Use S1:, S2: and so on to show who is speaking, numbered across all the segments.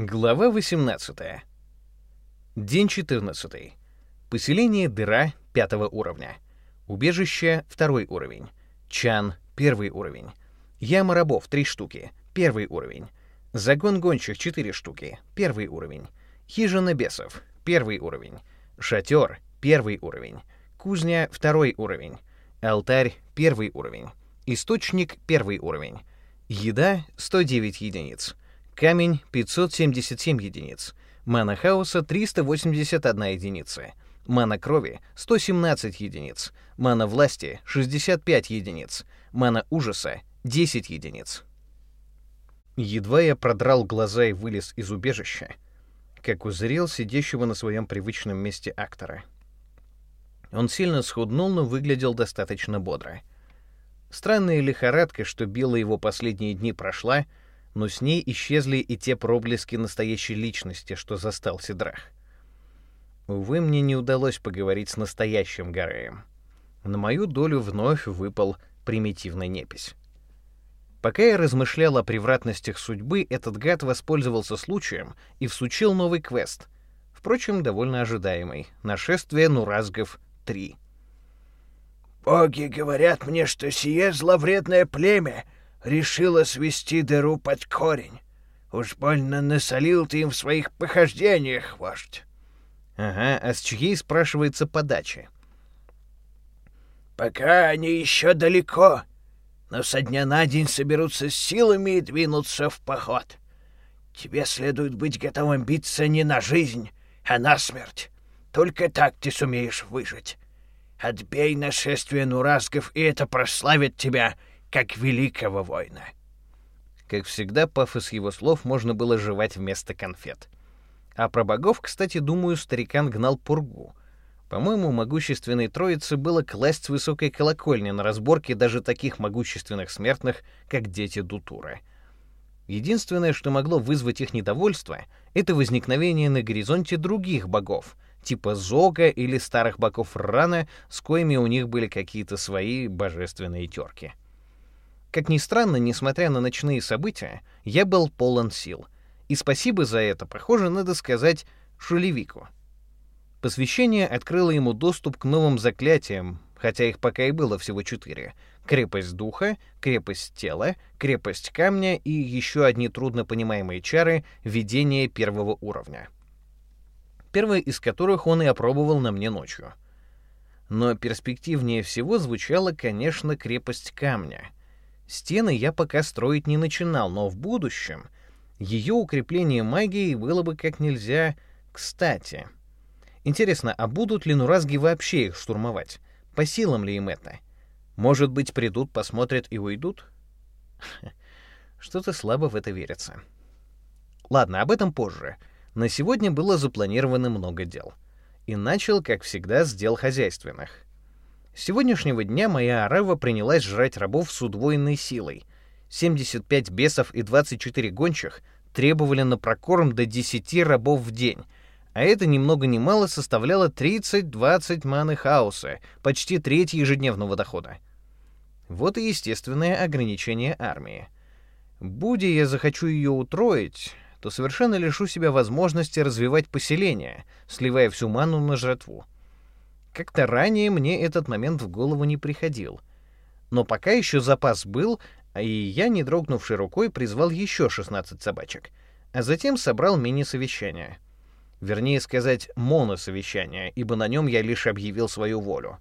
S1: Глава 18. День 14. Поселение Дыра пятого уровня. Убежище второй уровень. Чан первый уровень. Яма рабов три штуки первый уровень. Загон гончих четыре штуки первый уровень. Хижина бесов первый уровень. Шатер первый уровень. Кузня второй уровень. Алтарь первый уровень. Источник первый уровень. Еда 109 единиц. Камень 577 единиц. Мана хаоса 381 единица. Мана крови 117 единиц. Мана власти 65 единиц. Мана ужаса 10 единиц. Едва я продрал глаза и вылез из убежища, как узрел сидящего на своем привычном месте актора. Он сильно схуднул, но выглядел достаточно бодро. Странная лихорадка, что била его последние дни, прошла — но с ней исчезли и те проблески настоящей личности, что застал Сидрах. Увы, мне не удалось поговорить с настоящим Гареем. На мою долю вновь выпал примитивный непись. Пока я размышлял о превратностях судьбы, этот гад воспользовался случаем и всучил новый квест. Впрочем, довольно ожидаемый. Нашествие Нуразгов 3.
S2: «Боги говорят мне, что сие зловредное племя — решила свести дыру под корень. Уж больно насолил ты им в своих похождениях, вождь.
S1: Ага, а с чьей, спрашивается, подачи?
S2: Пока они еще далеко, но со дня на день соберутся с силами и двинутся в поход. Тебе следует быть готовым биться не на жизнь, а на смерть. Только так ты сумеешь выжить. Отбей нашествие нуразгов, и это прославит тебя как великого воина.
S1: Как всегда, пафос его слов можно было жевать вместо конфет. А про богов, кстати, думаю, старикан гнал пургу. По-моему, могущественной троице было класть с высокой колокольни на разборке даже таких могущественных смертных, как дети Дутура. Единственное, что могло вызвать их недовольство, это возникновение на горизонте других богов, типа Зога или старых богов Рана, с коими у них были какие-то свои божественные терки. Как ни странно, несмотря на ночные события, я был полон сил. И спасибо за это, похоже, надо сказать, Шулевику. Посвящение открыло ему доступ к новым заклятиям, хотя их пока и было всего четыре. Крепость духа, крепость тела, крепость камня и еще одни труднопонимаемые чары видения первого уровня. Первое из которых он и опробовал на мне ночью. Но перспективнее всего звучала, конечно, крепость камня — Стены я пока строить не начинал, но в будущем ее укрепление магией было бы как нельзя кстати. Интересно, а будут ли нуразги вообще их штурмовать? По силам ли им это? Может быть, придут, посмотрят и уйдут? Что-то слабо в это верится. Ладно, об этом позже. На сегодня было запланировано много дел. И начал, как всегда, с дел хозяйственных. С сегодняшнего дня моя арава принялась жрать рабов с удвоенной силой. 75 бесов и 24 гончих требовали на прокорм до 10 рабов в день, а это ни много ни мало составляло 30-20 маны хаоса, почти треть ежедневного дохода. Вот и естественное ограничение армии. Будь я захочу ее утроить, то совершенно лишу себя возможности развивать поселение, сливая всю ману на жратву. Как-то ранее мне этот момент в голову не приходил. Но пока еще запас был, и я, не дрогнувшей рукой, призвал еще 16 собачек, а затем собрал мини-совещание. Вернее сказать, моносовещание, ибо на нем я лишь объявил свою волю.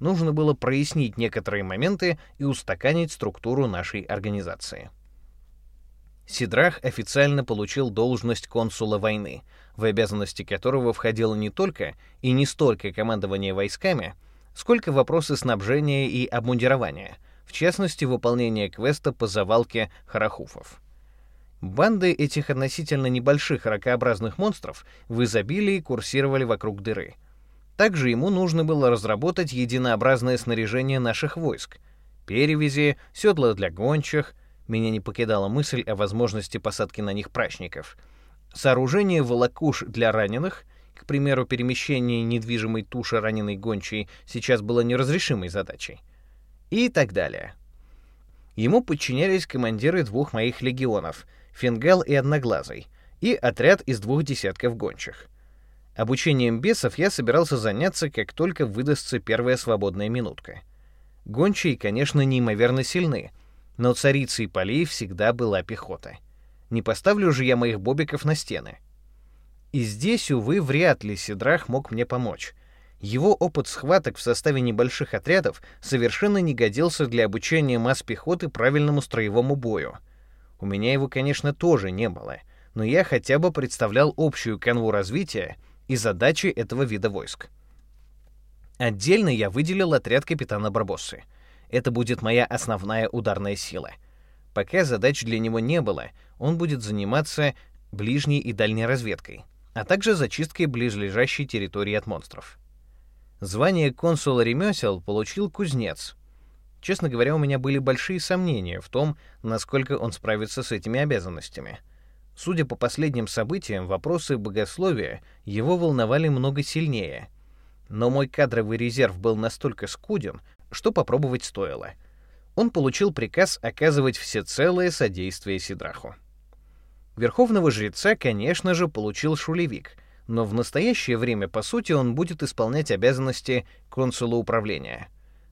S1: Нужно было прояснить некоторые моменты и устаканить структуру нашей организации. Сидрах официально получил должность консула войны, в обязанности которого входило не только и не столько командование войсками, сколько вопросы снабжения и обмундирования, в частности, выполнение квеста по завалке харахуфов. Банды этих относительно небольших ракообразных монстров в изобилии курсировали вокруг дыры. Также ему нужно было разработать единообразное снаряжение наших войск, перевязи, седла для гончих, меня не покидала мысль о возможности посадки на них прачников. Сооружение волокуш для раненых, к примеру, перемещение недвижимой туши раненой гончей сейчас было неразрешимой задачей. И так далее. Ему подчинялись командиры двух моих легионов — Фингал и Одноглазый, и отряд из двух десятков гончих. Обучением бесов я собирался заняться, как только выдастся первая свободная минутка. Гончие, конечно, неимоверно сильны, но царицей полей всегда была пехота. Не поставлю же я моих бобиков на стены. И здесь, увы, вряд ли Сидрах мог мне помочь. Его опыт схваток в составе небольших отрядов совершенно не годился для обучения масс пехоты правильному строевому бою. У меня его, конечно, тоже не было, но я хотя бы представлял общую канву развития и задачи этого вида войск. Отдельно я выделил отряд капитана Барбоссы. Это будет моя основная ударная сила. Пока задач для него не было, он будет заниматься ближней и дальней разведкой, а также зачисткой близлежащей территории от монстров. Звание консула ремесел получил кузнец. Честно говоря, у меня были большие сомнения в том, насколько он справится с этими обязанностями. Судя по последним событиям, вопросы богословия его волновали много сильнее. Но мой кадровый резерв был настолько скуден, что попробовать стоило. Он получил приказ оказывать всецелое содействие Сидраху. Верховного жреца, конечно же, получил шулевик — но в настоящее время, по сути, он будет исполнять обязанности консула управления.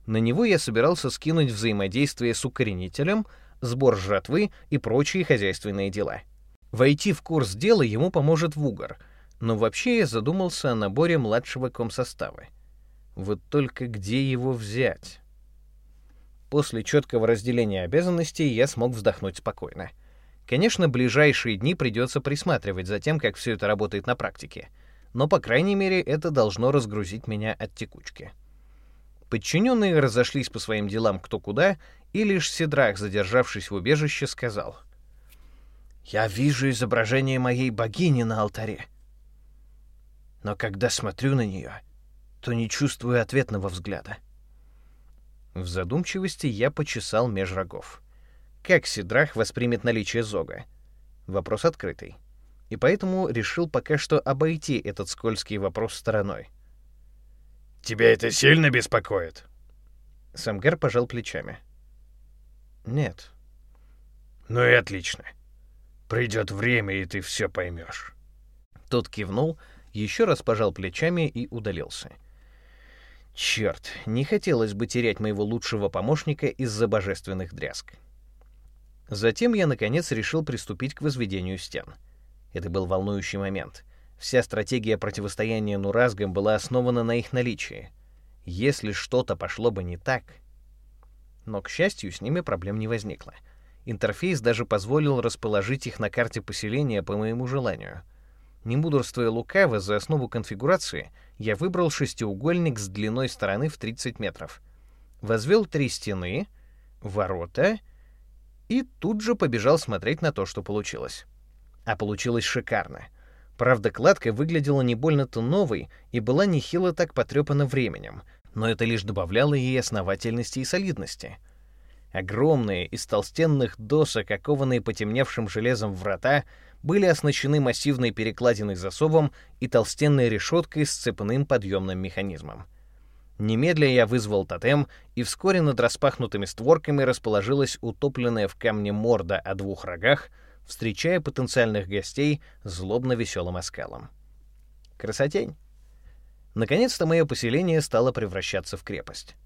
S1: На него я собирался скинуть взаимодействие с укоренителем, сбор жатвы и прочие хозяйственные дела. Войти в курс дела ему поможет Вугар, но вообще я задумался о наборе младшего комсостава. Вот только где его взять? После четкого разделения обязанностей я смог вздохнуть спокойно. Конечно, ближайшие дни придется присматривать за тем, как все это работает на практике, но, по крайней мере, это должно разгрузить меня от текучки. Подчиненные разошлись по своим делам кто куда, и лишь Седрах, задержавшись в убежище, сказал. «Я вижу изображение моей богини на алтаре. Но когда смотрю на нее, то не чувствую ответного взгляда». В задумчивости я почесал меж рогов. Как Сидрах воспримет наличие Зога? Вопрос открытый. И поэтому решил пока что обойти этот скользкий вопрос стороной.
S2: «Тебя это сильно беспокоит?»
S1: Самгар пожал плечами. «Нет».
S2: «Ну и отлично. Придет время, и ты все поймешь».
S1: Тот кивнул, еще раз пожал плечами и удалился. Черт, не хотелось бы терять моего лучшего помощника из-за божественных дрязг. Затем я, наконец, решил приступить к возведению стен. Это был волнующий момент. Вся стратегия противостояния Нуразгам была основана на их наличии. Если что-то пошло бы не так... Но, к счастью, с ними проблем не возникло. Интерфейс даже позволил расположить их на карте поселения по моему желанию. Не мудрствуя лукаво, за основу конфигурации я выбрал шестиугольник с длиной стороны в 30 метров. Возвел три стены, ворота и тут же побежал смотреть на то, что получилось. А получилось шикарно. Правда, кладка выглядела не больно-то новой и была нехило так потрепана временем, но это лишь добавляло ей основательности и солидности. Огромные из толстенных досок, окованные потемневшим железом врата, были оснащены массивной перекладиной засовом и толстенной решеткой с цепным подъемным механизмом. Немедля я вызвал тотем, и вскоре над распахнутыми створками расположилась утопленная в камне морда о двух рогах, встречая потенциальных гостей злобно веселым оскалом. Красотень! Наконец-то мое поселение стало превращаться в крепость.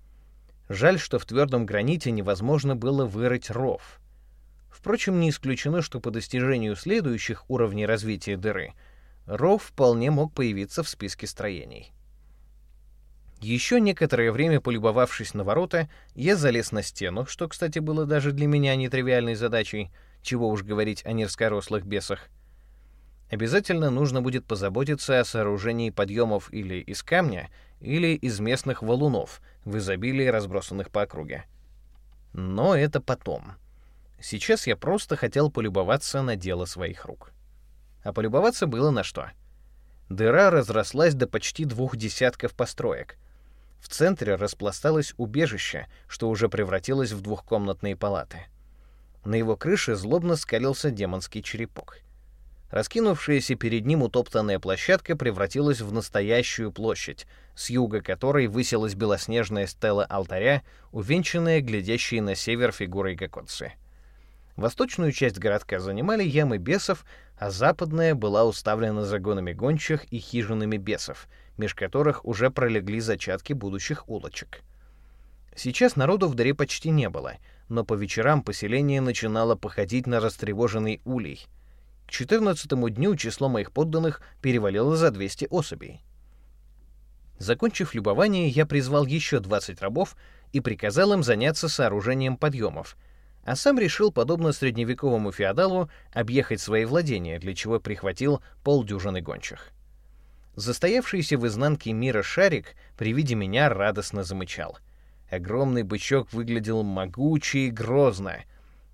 S1: Жаль, что в твердом граните невозможно было вырыть ров. Впрочем, не исключено, что по достижению следующих уровней развития дыры ров вполне мог появиться в списке строений. Еще некоторое время полюбовавшись на ворота, я залез на стену, что, кстати, было даже для меня нетривиальной задачей, чего уж говорить о низкорослых бесах. Обязательно нужно будет позаботиться о сооружении подъемов или из камня, или из местных валунов, в изобилии разбросанных по округе. Но это потом. Сейчас я просто хотел полюбоваться на дело своих рук. А полюбоваться было на что. Дыра разрослась до почти двух десятков построек — в центре распласталось убежище, что уже превратилось в двухкомнатные палаты. На его крыше злобно скалился демонский черепок. Раскинувшаяся перед ним утоптанная площадка превратилась в настоящую площадь, с юга которой высилась белоснежная стела алтаря, увенчанная глядящей на север фигурой Гакотцы. Восточную часть городка занимали ямы бесов, а западная была уставлена загонами гончих и хижинами бесов, меж которых уже пролегли зачатки будущих улочек. Сейчас народу в дыре почти не было, но по вечерам поселение начинало походить на растревоженный улей. К 14 дню число моих подданных перевалило за 200 особей. Закончив любование, я призвал еще 20 рабов и приказал им заняться сооружением подъемов, а сам решил, подобно средневековому феодалу, объехать свои владения, для чего прихватил полдюжины гончих. Застоявшийся в изнанке мира шарик при виде меня радостно замычал. Огромный бычок выглядел могуче и грозно.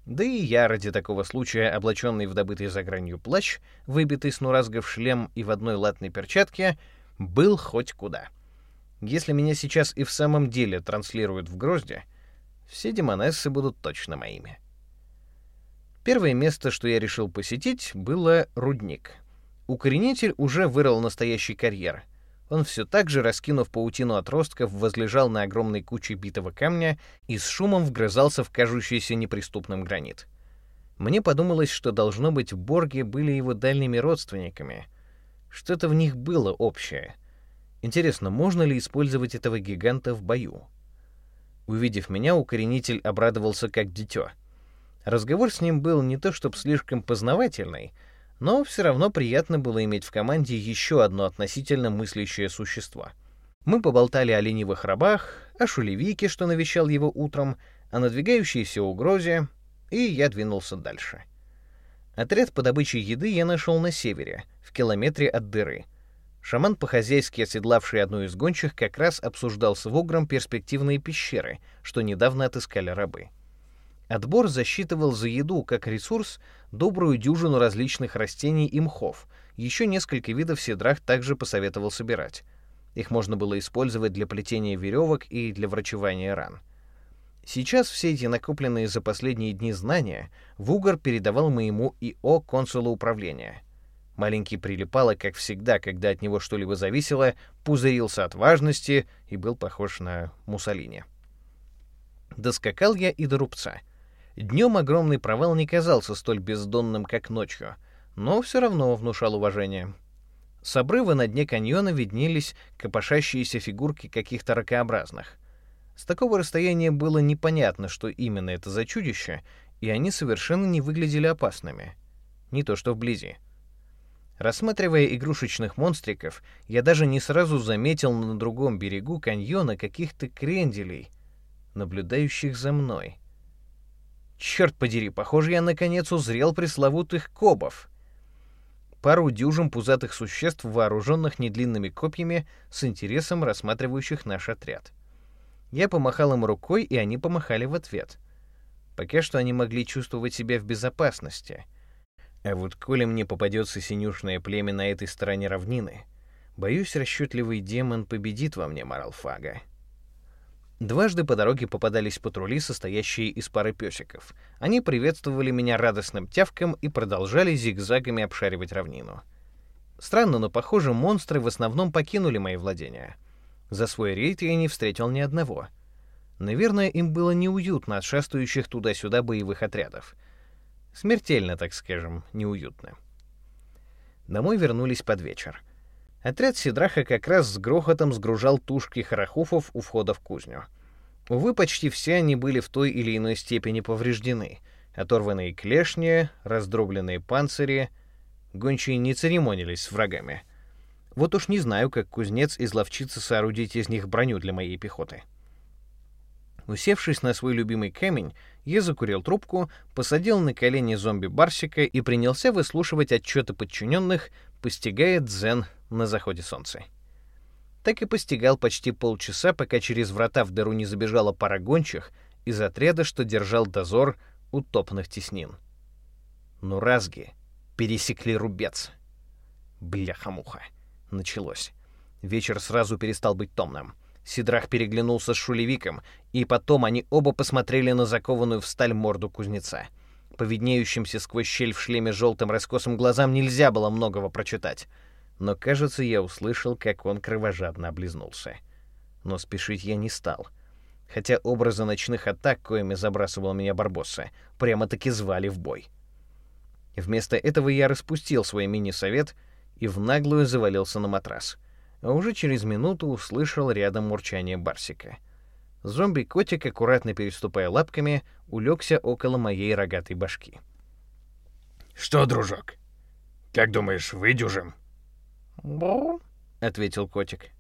S1: Да и я ради такого случая, облаченный в добытый за гранью плащ, выбитый с нуразгов шлем и в одной латной перчатке, был хоть куда. Если меня сейчас и в самом деле транслируют в Грозде, все демонессы будут точно моими. Первое место, что я решил посетить, было рудник. Укоренитель уже вырыл настоящий карьер. Он все так же, раскинув паутину отростков, возлежал на огромной куче битого камня и с шумом вгрызался в кажущийся неприступным гранит. Мне подумалось, что, должно быть, Борги были его дальними родственниками. Что-то в них было общее. Интересно, можно ли использовать этого гиганта в бою? Увидев меня, укоренитель обрадовался как дитё. Разговор с ним был не то чтобы слишком познавательный, но все равно приятно было иметь в команде еще одно относительно мыслящее существо. Мы поболтали о ленивых рабах, о шулевике, что навещал его утром, о надвигающейся угрозе, и я двинулся дальше. Отряд по добыче еды я нашел на севере, в километре от дыры — Шаман, по-хозяйски оседлавший одну из гончих, как раз обсуждал с Вогром перспективные пещеры, что недавно отыскали рабы. Отбор засчитывал за еду как ресурс добрую дюжину различных растений и мхов. Еще несколько видов седрах также посоветовал собирать. Их можно было использовать для плетения веревок и для врачевания ран. Сейчас все эти накопленные за последние дни знания Вугар передавал моему ИО консулу управления — Маленький прилипало, как всегда, когда от него что-либо зависело, пузырился от важности и был похож на Муссолини. Доскакал я и до рубца. Днем огромный провал не казался столь бездонным, как ночью, но все равно внушал уважение. С обрыва на дне каньона виднелись копошащиеся фигурки каких-то ракообразных. С такого расстояния было непонятно, что именно это за чудище, и они совершенно не выглядели опасными. Не то что вблизи. Рассматривая игрушечных монстриков, я даже не сразу заметил на другом берегу каньона каких-то кренделей, наблюдающих за мной. Черт подери, похоже, я наконец узрел пресловутых кобов. Пару дюжин пузатых существ, вооруженных недлинными копьями, с интересом рассматривающих наш отряд. Я помахал им рукой, и они помахали в ответ. Пока что они могли чувствовать себя в безопасности — а вот коли мне попадется синюшное племя на этой стороне равнины, боюсь, расчетливый демон победит во мне Маралфага. Дважды по дороге попадались патрули, состоящие из пары песиков. Они приветствовали меня радостным тявком и продолжали зигзагами обшаривать равнину. Странно, но, похоже, монстры в основном покинули мои владения. За свой рейд я не встретил ни одного. Наверное, им было неуютно от шастающих туда-сюда боевых отрядов — Смертельно, так скажем, неуютно. Домой вернулись под вечер. Отряд Сидраха как раз с грохотом сгружал тушки харахуфов у входа в кузню. Увы, почти все они были в той или иной степени повреждены. Оторванные клешни, раздробленные панцири. Гончие не церемонились с врагами. Вот уж не знаю, как кузнец изловчится соорудить из них броню для моей пехоты. Усевшись на свой любимый камень, я закурил трубку, посадил на колени зомби-барсика и принялся выслушивать отчеты подчиненных, постигая дзен на заходе солнца. Так и постигал почти полчаса, пока через врата в дыру не забежала пара гончих из отряда, что держал дозор у топных теснин. Ну, разги, пересекли рубец. Бляха-муха. Началось. Вечер сразу перестал быть томным. Сидрах переглянулся с Шулевиком, и потом они оба посмотрели на закованную в сталь морду кузнеца. По виднеющимся сквозь щель в шлеме желтым раскосым глазам нельзя было многого прочитать. Но, кажется, я услышал, как он кровожадно облизнулся. Но спешить я не стал. хотя образы ночных атак, коими забрасывал меня Барбосса, прямо-таки звали в бой. Вместо этого я распустил свой мини-совет и в наглую завалился на матрас, а уже через минуту услышал рядом мурчание Барсика. Зомби-котик, аккуратно переступая лапками, улегся около моей рогатой башки.
S2: «Что, дружок, как думаешь, выдюжим?»
S1: Ответил котик.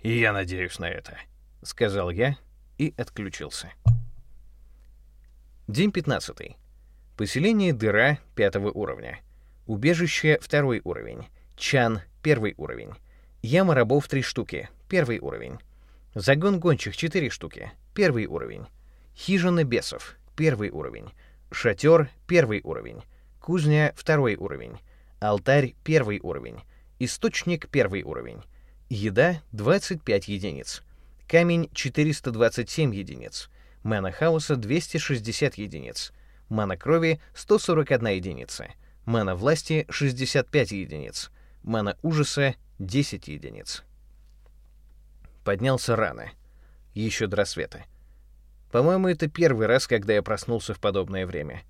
S2: «И я надеюсь на это», — сказал я и отключился.
S1: День 15. Поселение Дыра пятого уровня. Убежище второй уровень. Чан первый уровень. Яма рабов три штуки. Первый уровень. Загон гончих четыре штуки. Первый уровень. Хижина бесов. Первый уровень. Шатер первый уровень. Кузня второй уровень. Алтарь первый уровень. Источник первый уровень. Еда 25 единиц. Камень 427 единиц. Мана хаоса 260 единиц. Мана крови 141 единица. Мана власти 65 единиц. Мана ужаса 10 единиц. Поднялся рано. Еще до рассвета. По-моему, это первый раз, когда я проснулся в подобное время.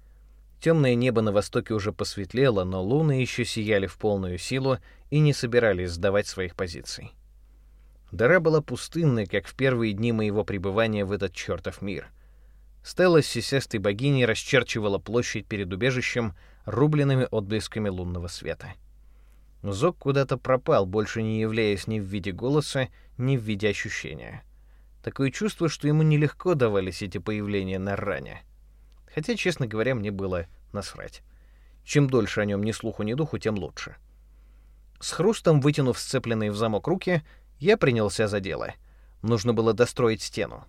S1: Темное небо на востоке уже посветлело, но луны еще сияли в полную силу и не собирались сдавать своих позиций. Дыра была пустынной, как в первые дни моего пребывания в этот чертов мир. Стелла с сисястой богиней расчерчивала площадь перед убежищем рубленными отблесками лунного света. Зок куда-то пропал, больше не являясь ни в виде голоса, ни в виде ощущения. Такое чувство, что ему нелегко давались эти появления на ране — Хотя, честно говоря, мне было насрать. Чем дольше о нем ни слуху, ни духу, тем лучше. С хрустом вытянув сцепленные в замок руки, я принялся за дело. Нужно было достроить стену.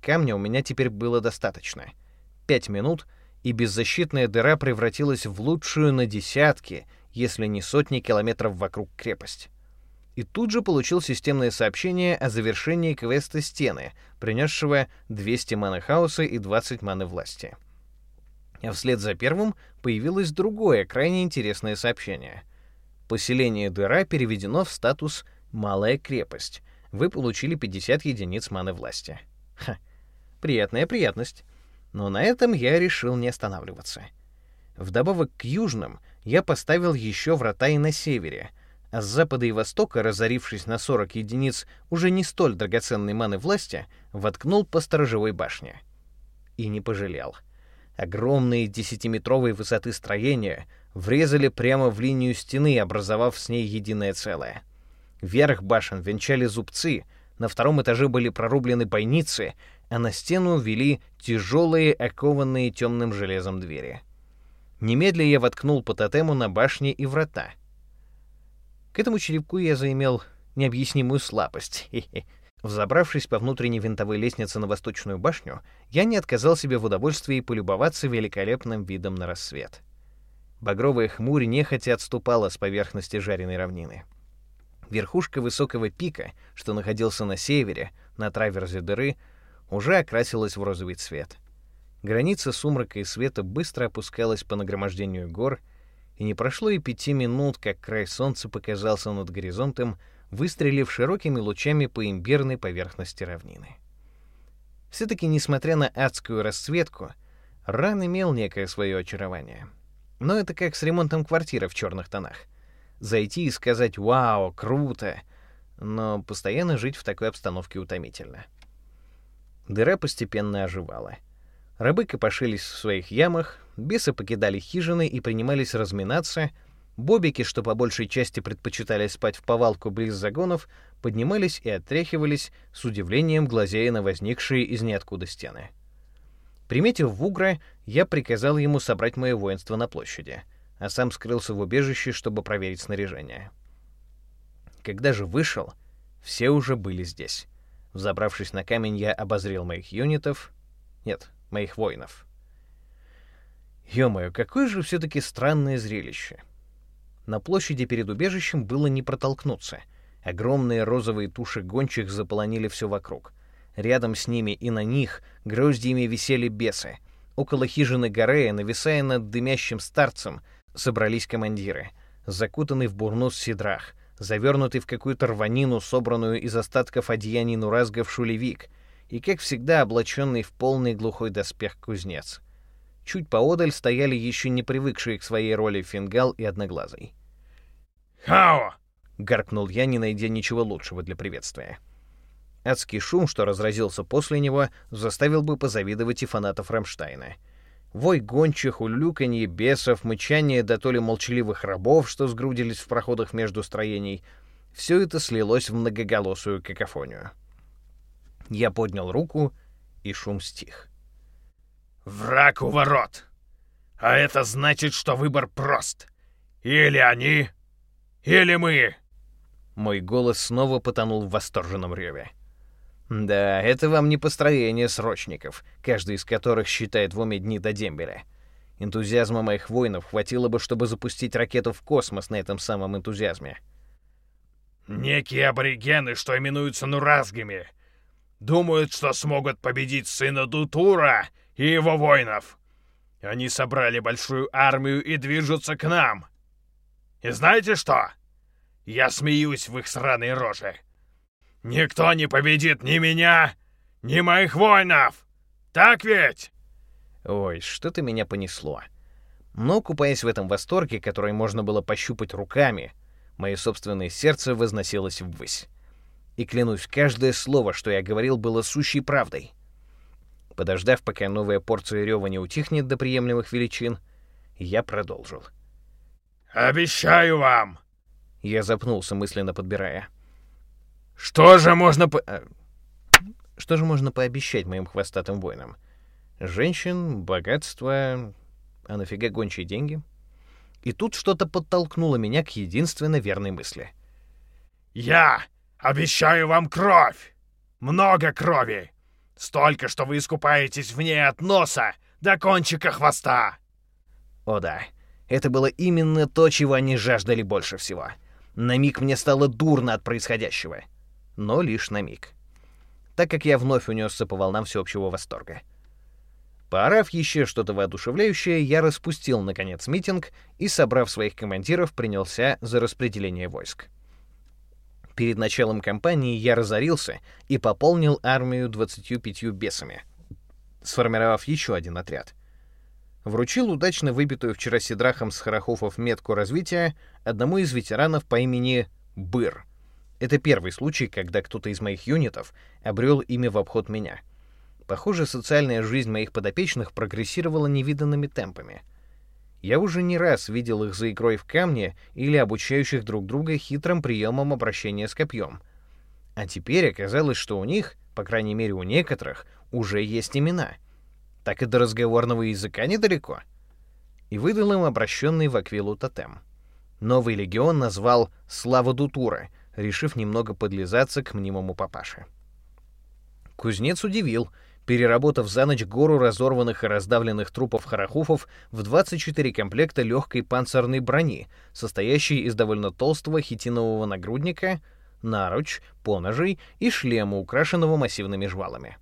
S1: Камня у меня теперь было достаточно. Пять минут, и беззащитная дыра превратилась в лучшую на десятки, если не сотни километров вокруг крепость. И тут же получил системное сообщение о завершении квеста «Стены», принесшего 200 маны хаоса и 20 маны власти. А вслед за первым появилось другое, крайне интересное сообщение. Поселение Дыра переведено в статус «Малая крепость». Вы получили 50 единиц маны власти. Ха, приятная приятность. Но на этом я решил не останавливаться. Вдобавок к южным я поставил еще врата и на севере, а с запада и востока, разорившись на 40 единиц уже не столь драгоценной маны власти, воткнул по сторожевой башне. И не пожалел. — Огромные десятиметровой высоты строения врезали прямо в линию стены, образовав с ней единое целое. Верх башен венчали зубцы, на втором этаже были прорублены бойницы, а на стену вели тяжелые, окованные темным железом двери. Немедля я воткнул по тотему на башне и врата. К этому черепку я заимел необъяснимую слабость. Взобравшись по внутренней винтовой лестнице на восточную башню, я не отказал себе в удовольствии полюбоваться великолепным видом на рассвет. Багровая хмурь нехотя отступала с поверхности жареной равнины. Верхушка высокого пика, что находился на севере, на траверзе дыры, уже окрасилась в розовый цвет. Граница сумрака и света быстро опускалась по нагромождению гор, и не прошло и пяти минут, как край солнца показался над горизонтом, выстрелив широкими лучами по имбирной поверхности равнины. Все-таки, несмотря на адскую расцветку, ран имел некое свое очарование. Но это как с ремонтом квартиры в черных тонах. Зайти и сказать «Вау, круто!», но постоянно жить в такой обстановке утомительно. Дыра постепенно оживала. Рабы копошились в своих ямах, бесы покидали хижины и принимались разминаться — Бобики, что по большей части предпочитали спать в повалку близ загонов, поднимались и отряхивались, с удивлением глазея на возникшие из ниоткуда стены. Приметив Вугра, я приказал ему собрать мое воинство на площади, а сам скрылся в убежище, чтобы проверить снаряжение. Когда же вышел, все уже были здесь. Взобравшись на камень, я обозрел моих юнитов... Нет, моих воинов. Ё-моё, какое же все-таки странное зрелище. На площади перед убежищем было не протолкнуться. Огромные розовые туши гончих заполонили все вокруг. Рядом с ними и на них гроздьями висели бесы. Около хижины Горея, нависая над дымящим старцем, собрались командиры. Закутанный в бурнус седрах, завернутый в какую-то рванину, собранную из остатков одеяний нуразгов шулевик, и, как всегда, облаченный в полный глухой доспех кузнец. Чуть поодаль стояли еще не привыкшие к своей роли Фингал и Одноглазый.
S2: «Хао!»
S1: — гаркнул я, не найдя ничего лучшего для приветствия. Адский шум, что разразился после него, заставил бы позавидовать и фанатов Рамштайна. Вой гончих, улюканье бесов, мычание до то ли молчаливых рабов, что сгрудились в проходах между строений — все это слилось в многоголосую какофонию. Я поднял руку, и шум стих.
S2: «Враг у ворот! А это значит, что выбор прост. Или они, или мы!»
S1: Мой голос снова потонул в восторженном реве. Да, это вам не построение срочников, каждый из которых считает в уме дни до дембеля. Энтузиазма моих воинов хватило бы, чтобы запустить ракету в космос на этом самом энтузиазме.
S2: Некие аборигены, что именуются нуразгами, думают, что смогут победить сына Дутура и его воинов. Они собрали большую армию и движутся к нам. И знаете что? Я смеюсь в их сраной роже. Никто не победит ни меня, ни моих воинов. Так ведь?
S1: Ой, что-то меня понесло. Но, купаясь в этом восторге, который можно было пощупать руками, мое собственное сердце возносилось ввысь. И клянусь, каждое слово, что я говорил, было сущей правдой. Подождав, пока новая порция рева не утихнет до приемлемых величин, я продолжил.
S2: «Обещаю вам!»
S1: Я запнулся, мысленно подбирая.
S2: Что же можно по...
S1: А, что же можно пообещать моим хвостатым воинам? Женщин, богатство... А нафига гончие деньги? И тут что-то подтолкнуло меня к единственно верной мысли.
S2: «Я обещаю вам кровь! Много крови! Столько, что вы искупаетесь в ней от носа до кончика хвоста!»
S1: О да, это было именно то, чего они жаждали больше всего. На миг мне стало дурно от происходящего — но лишь на миг. Так как я вновь унесся по волнам всеобщего восторга. Поорав еще что-то воодушевляющее, я распустил, наконец, митинг и, собрав своих командиров, принялся за распределение войск. Перед началом кампании я разорился и пополнил армию 25 бесами, сформировав еще один отряд. Вручил удачно выбитую вчера Сидрахом с Харахофов метку развития одному из ветеранов по имени Быр — это первый случай, когда кто-то из моих юнитов обрел имя в обход меня. Похоже, социальная жизнь моих подопечных прогрессировала невиданными темпами. Я уже не раз видел их за игрой в камне или обучающих друг друга хитрым приемам обращения с копьем. А теперь оказалось, что у них, по крайней мере у некоторых, уже есть имена. Так и до разговорного языка недалеко. И выдал им обращенный в Аквилу тотем. Новый легион назвал «Слава Дутура», решив немного подлизаться к мнимому папаше. Кузнец удивил, переработав за ночь гору разорванных и раздавленных трупов харахуфов в 24 комплекта легкой панцирной брони, состоящей из довольно толстого хитинового нагрудника, наруч, поножей и шлема, украшенного массивными жвалами.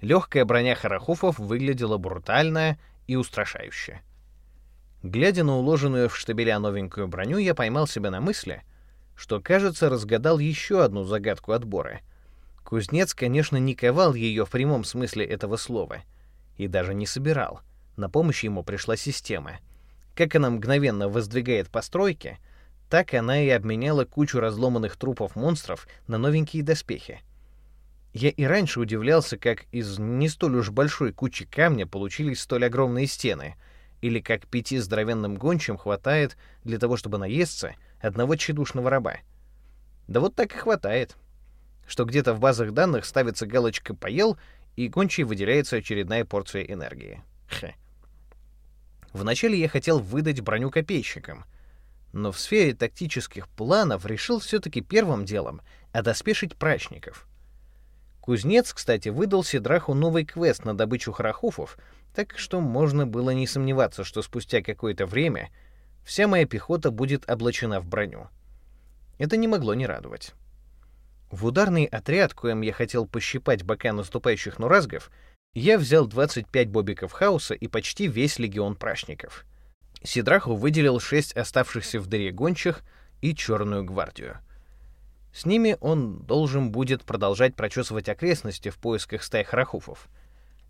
S1: Легкая броня харахуфов выглядела брутально и устрашающе. Глядя на уложенную в штабеля новенькую броню, я поймал себя на мысли — что, кажется, разгадал еще одну загадку отбора. Кузнец, конечно, не ковал ее в прямом смысле этого слова. И даже не собирал. На помощь ему пришла система. Как она мгновенно воздвигает постройки, так она и обменяла кучу разломанных трупов монстров на новенькие доспехи. Я и раньше удивлялся, как из не столь уж большой кучи камня получились столь огромные стены, или как пяти здоровенным гончим хватает для того, чтобы наесться — одного тщедушного раба. Да вот так и хватает. Что где-то в базах данных ставится галочка «поел», и гончей выделяется очередная порция энергии. Хе. Вначале я хотел выдать броню копейщикам, но в сфере тактических планов решил все-таки первым делом одоспешить прачников. Кузнец, кстати, выдал Сидраху новый квест на добычу харахуфов, так что можно было не сомневаться, что спустя какое-то время вся моя пехота будет облачена в броню. Это не могло не радовать. В ударный отряд, коим я хотел пощипать бока наступающих нуразгов, я взял 25 бобиков хаоса и почти весь легион прачников. Сидраху выделил шесть оставшихся в дыре гончих и черную гвардию. С ними он должен будет продолжать прочесывать окрестности в поисках стаи харахуфов.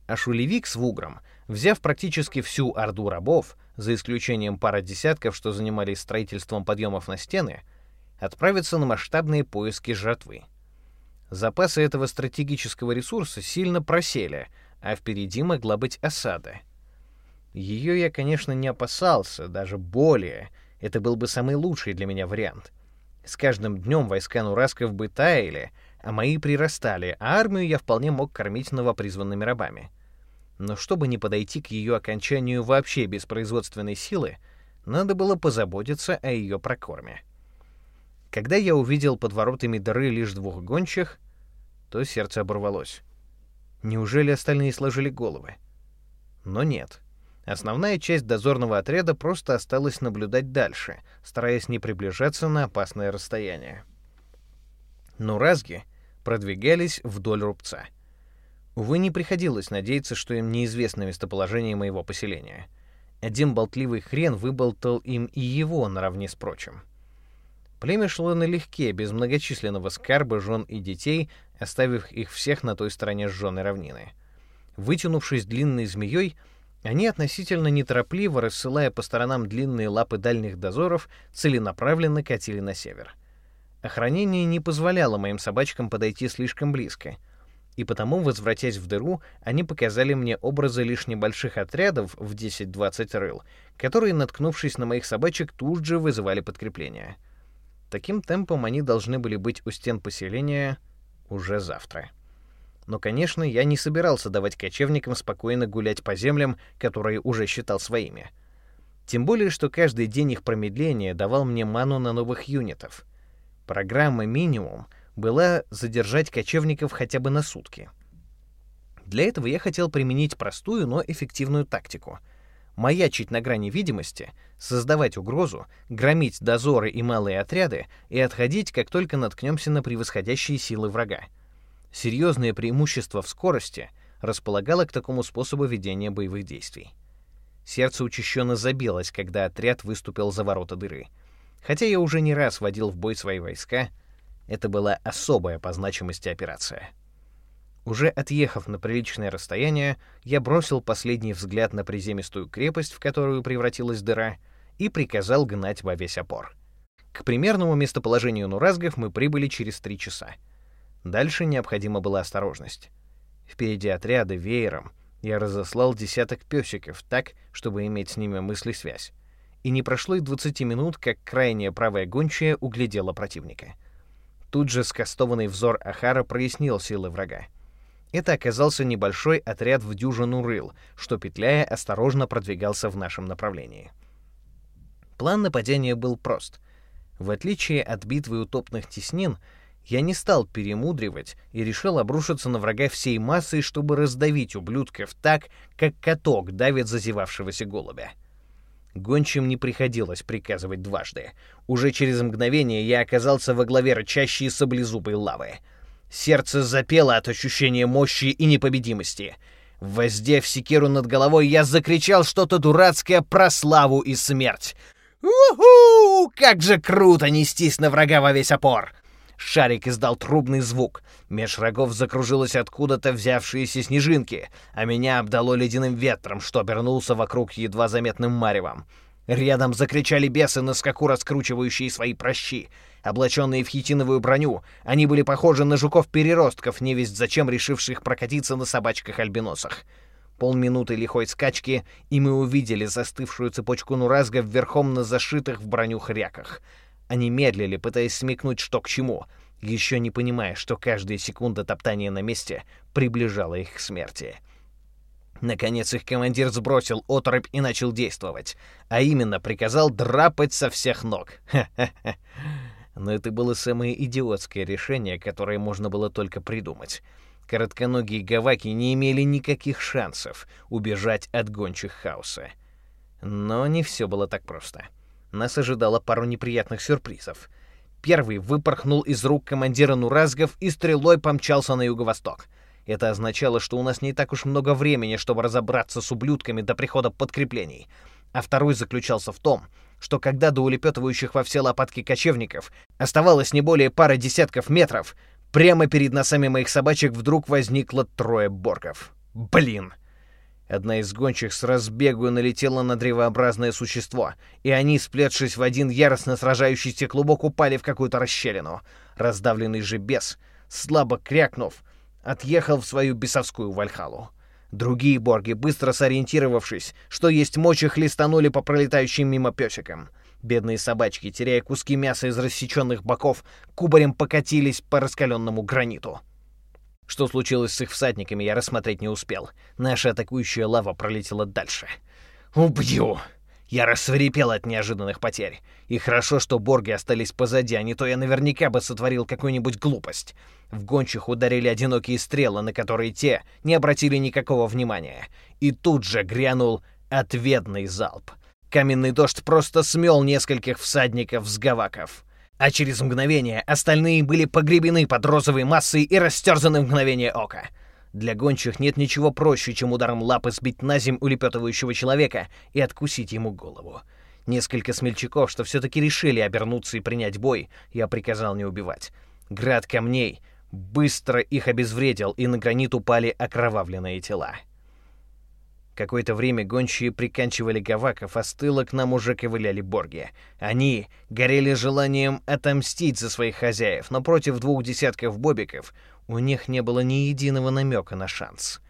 S1: А Шулевик с Вугром, взяв практически всю орду рабов, за исключением пары десятков, что занимались строительством подъемов на стены, отправятся на масштабные поиски жратвы. Запасы этого стратегического ресурса сильно просели, а впереди могла быть осада. Ее я, конечно, не опасался, даже более. Это был бы самый лучший для меня вариант. С каждым днем войска Нурасков бы таяли, а мои прирастали, а армию я вполне мог кормить новопризванными рабами. Но чтобы не подойти к ее окончанию вообще без производственной силы, надо было позаботиться о ее прокорме. Когда я увидел под воротами дыры лишь двух гончих, то сердце оборвалось. Неужели остальные сложили головы? Но нет. Основная часть дозорного отряда просто осталась наблюдать дальше, стараясь не приближаться на опасное расстояние. Но разги продвигались вдоль рубца. Увы, не приходилось надеяться, что им неизвестно местоположение моего поселения. Один болтливый хрен выболтал им и его наравне с прочим. Племя шло налегке, без многочисленного скарба, жен и детей, оставив их всех на той стороне сжженной равнины. Вытянувшись длинной змеей, они относительно неторопливо, рассылая по сторонам длинные лапы дальних дозоров, целенаправленно катили на север. Охранение не позволяло моим собачкам подойти слишком близко, и потому, возвратясь в дыру, они показали мне образы лишь небольших отрядов в 10-20 рыл, которые, наткнувшись на моих собачек, тут же вызывали подкрепление. Таким темпом они должны были быть у стен поселения уже завтра. Но, конечно, я не собирался давать кочевникам спокойно гулять по землям, которые уже считал своими. Тем более, что каждый день их промедления давал мне ману на новых юнитов. Программа минимум была задержать кочевников хотя бы на сутки. Для этого я хотел применить простую, но эффективную тактику. Маячить на грани видимости, создавать угрозу, громить дозоры и малые отряды и отходить, как только наткнемся на превосходящие силы врага. Серьезное преимущество в скорости располагало к такому способу ведения боевых действий. Сердце учащенно забилось, когда отряд выступил за ворота дыры. Хотя я уже не раз водил в бой свои войска, это была особая по значимости операция. Уже отъехав на приличное расстояние, я бросил последний взгляд на приземистую крепость, в которую превратилась дыра, и приказал гнать во весь опор. К примерному местоположению Нуразгов мы прибыли через три часа — Дальше необходима была осторожность. Впереди отряда веером я разослал десяток песиков так, чтобы иметь с ними мысли-связь. И не прошло и 20 минут, как крайняя правая гончая углядела противника. Тут же скастованный взор Ахара прояснил силы врага. Это оказался небольшой отряд в дюжину рыл, что, петляя, осторожно продвигался в нашем направлении. План нападения был прост. В отличие от битвы утопных теснин, я не стал перемудривать и решил обрушиться на врага всей массой, чтобы раздавить ублюдков так, как каток давит зазевавшегося голубя. Гончим не приходилось приказывать дважды. Уже через мгновение я оказался во главе рычащей саблезубой лавы. Сердце запело от ощущения мощи и непобедимости. Воздев секиру над головой, я закричал что-то дурацкое про славу и смерть. «Уху! Как же круто нестись на врага во весь опор!» Шарик издал трубный звук. Меж рогов закружилось откуда-то взявшиеся снежинки, а меня обдало ледяным ветром, что обернулся вокруг едва заметным маревом. Рядом закричали бесы на скаку, раскручивающие свои прощи. Облаченные в хитиновую броню, они были похожи на жуков-переростков, невесть зачем решивших прокатиться на собачках-альбиносах. Полминуты лихой скачки, и мы увидели застывшую цепочку нуразгов верхом на зашитых в броню хряках — они медлили, пытаясь смекнуть, что к чему, еще не понимая, что каждая секунда топтания на месте приближала их к смерти. Наконец их командир сбросил оторопь и начал действовать, а именно приказал драпать со всех ног. Ха-ха-ха. Но это было самое идиотское решение, которое можно было только придумать. Коротконогие гаваки не имели никаких шансов убежать от гончих хаоса. Но не все было так просто. — нас ожидало пару неприятных сюрпризов. Первый выпорхнул из рук командира Нуразгов и стрелой помчался на юго-восток. Это означало, что у нас не так уж много времени, чтобы разобраться с ублюдками до прихода подкреплений. А второй заключался в том, что когда до улепетывающих во все лопатки кочевников оставалось не более пары десятков метров, прямо перед носами моих собачек вдруг возникло трое боргов. Блин! Одна из гончих с разбегу налетела на древообразное существо, и они, сплетшись в один яростно сражающийся клубок, упали в какую-то расщелину. Раздавленный же бес, слабо крякнув, отъехал в свою бесовскую вальхалу. Другие борги, быстро сориентировавшись, что есть мочи, хлестанули по пролетающим мимо песикам. Бедные собачки, теряя куски мяса из рассеченных боков, кубарем покатились по раскаленному граниту. Что случилось с их всадниками, я рассмотреть не успел. Наша атакующая лава пролетела дальше. «Убью!» Я рассверепел от неожиданных потерь. И хорошо, что борги остались позади, а не то я наверняка бы сотворил какую-нибудь глупость. В гончих ударили одинокие стрелы, на которые те не обратили никакого внимания. И тут же грянул ответный залп. Каменный дождь просто смел нескольких всадников с гаваков а через мгновение остальные были погребены под розовой массой и растерзаны в мгновение ока. Для гончих нет ничего проще, чем ударом лапы сбить на земь улепетывающего человека и откусить ему голову. Несколько смельчаков, что все-таки решили обернуться и принять бой, я приказал не убивать. Град камней быстро их обезвредил, и на гранит упали окровавленные тела. Какое-то время гончие приканчивали гаваков, а с тыла к нам уже ковыляли борги. Они горели желанием отомстить за своих хозяев, но против двух десятков бобиков у них не было ни единого намека на шанс.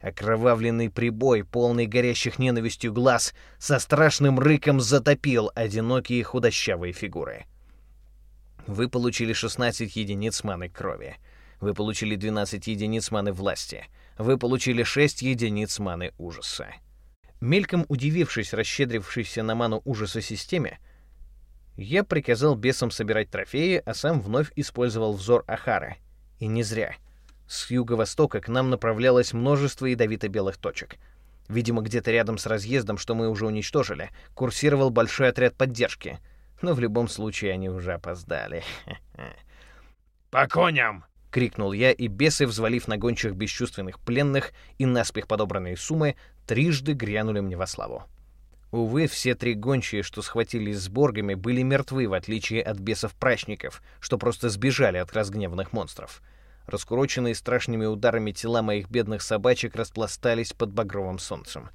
S1: Окровавленный прибой, полный горящих ненавистью глаз, со страшным рыком затопил одинокие худощавые фигуры. Вы получили 16 единиц маны крови. Вы получили 12 единиц маны власти — вы получили 6 единиц маны ужаса. Мельком удивившись расщедрившейся на ману ужаса системе, я приказал бесам собирать трофеи, а сам вновь использовал взор Ахара. И не зря. С юго-востока к нам направлялось множество ядовито-белых точек. Видимо, где-то рядом с разъездом, что мы уже уничтожили, курсировал большой отряд поддержки. Но в любом случае они уже опоздали.
S2: «По коням!»
S1: — крикнул я, и бесы, взвалив на гончих бесчувственных пленных и наспех подобранные суммы, трижды грянули мне во славу. Увы, все три гончие, что схватились с боргами, были мертвы, в отличие от бесов-прачников, что просто сбежали от разгневанных монстров. Раскуроченные страшными ударами тела моих бедных собачек распластались под багровым солнцем.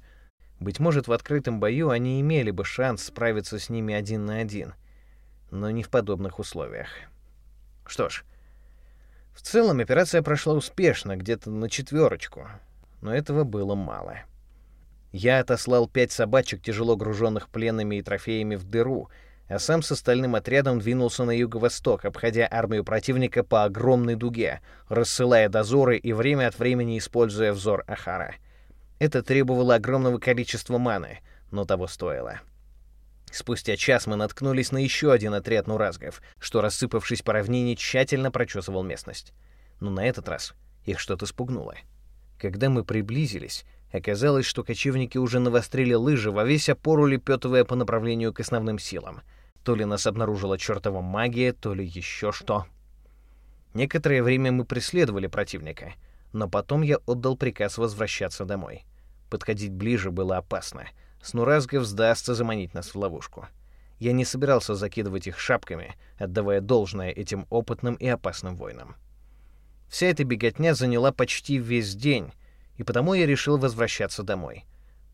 S1: Быть может, в открытом бою они имели бы шанс справиться с ними один на один, но не в подобных условиях. Что ж, в целом операция прошла успешно, где-то на четверочку, но этого было мало. Я отослал пять собачек, тяжело груженных пленными и трофеями, в дыру, а сам с остальным отрядом двинулся на юго-восток, обходя армию противника по огромной дуге, рассылая дозоры и время от времени используя взор Ахара. Это требовало огромного количества маны, но того стоило. Спустя час мы наткнулись на еще один отряд нуразгов, что, рассыпавшись по равнине, тщательно прочесывал местность. Но на этот раз их что-то спугнуло. Когда мы приблизились, оказалось, что кочевники уже навострили лыжи во весь опор улепетывая по направлению к основным силам. То ли нас обнаружила чертова магия, то ли еще что. Некоторое время мы преследовали противника, но потом я отдал приказ возвращаться домой. Подходить ближе было опасно — Снуразгов сдастся заманить нас в ловушку. Я не собирался закидывать их шапками, отдавая должное этим опытным и опасным воинам. Вся эта беготня заняла почти весь день, и потому я решил возвращаться домой.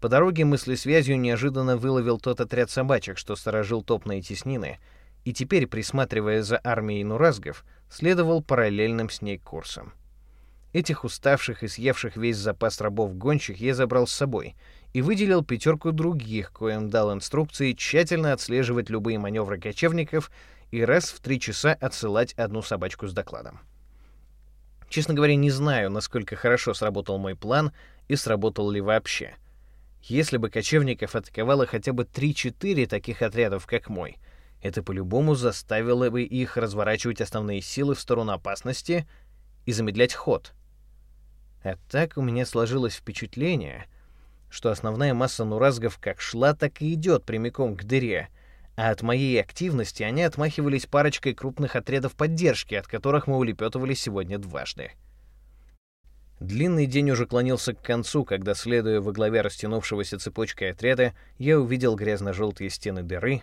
S1: По дороге мысли связью неожиданно выловил тот отряд собачек, что сторожил топные теснины, и теперь, присматривая за армией нуразгов, следовал параллельным с ней курсом. Этих уставших и съевших весь запас рабов-гонщик я забрал с собой — и выделил пятерку других, коим дал инструкции тщательно отслеживать любые маневры кочевников и раз в три часа отсылать одну собачку с докладом. Честно говоря, не знаю, насколько хорошо сработал мой план и сработал ли вообще. Если бы кочевников атаковало хотя бы 3-4 таких отрядов, как мой, это по-любому заставило бы их разворачивать основные силы в сторону опасности и замедлять ход. А так у меня сложилось впечатление — что основная масса нуразгов как шла, так и идет прямиком к дыре, а от моей активности они отмахивались парочкой крупных отрядов поддержки, от которых мы улепетывали сегодня дважды. Длинный день уже клонился к концу, когда, следуя во главе растянувшегося цепочкой отряда, я увидел грязно-желтые стены дыры,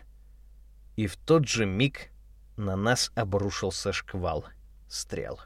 S1: И в тот же миг на нас обрушился шквал стрел.